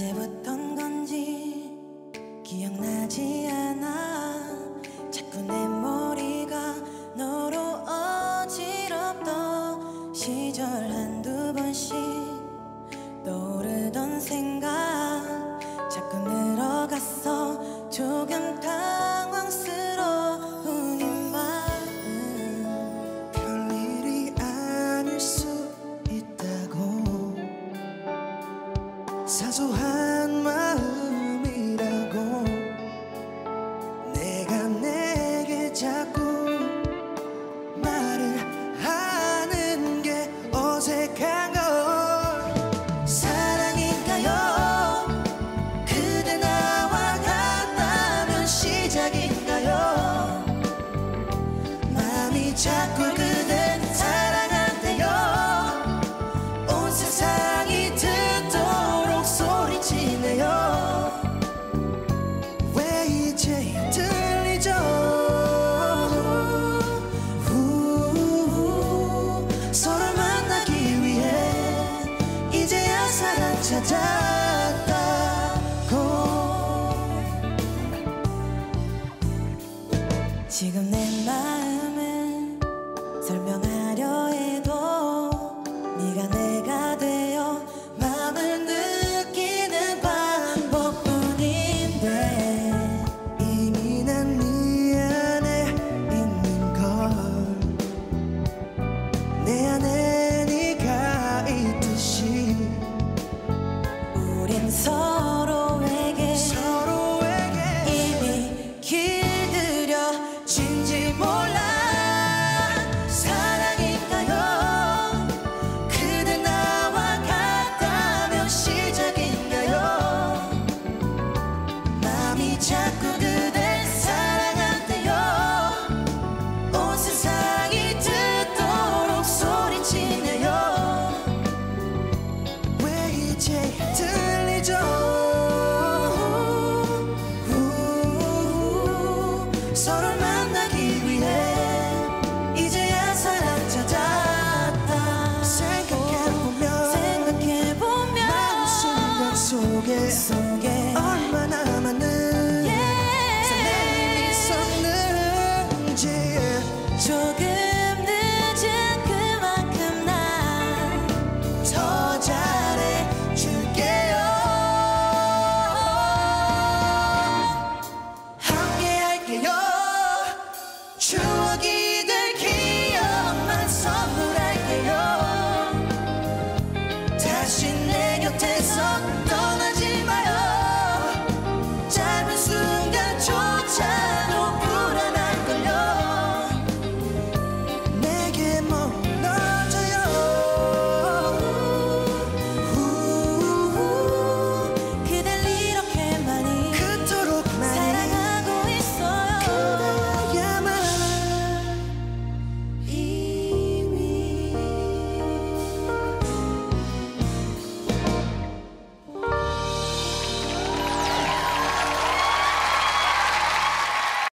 언제부턴 건지 기억나지 않아. 자꾸 내 머리가 너로 어지럽던 시절 한두 번씩 떠오르던 생각 자꾸 늘어갔어. 조금 다 사소한 마음이라고 내가 내게 자꾸 말을 하는 게 어색한 걸 사랑인가요? 그대 나와 같다면 시작인가요? 마음이 자꾸 그 지금 내 마음은 설명할 서로에게, 이미 길들여진지 몰라. 사랑인가요? 그대 나와 같다면 시작인가요? 마음이 자꾸 그댈 사랑한대요. 온 세상이 듣도록 소리치네요. 왜 이제 만나기 위해 이제야 사랑 찾았다. 생각해보면 생각해보면 마음 속에서 추억이 될 기억만 선물할게요. 다시 내 곁에서 떠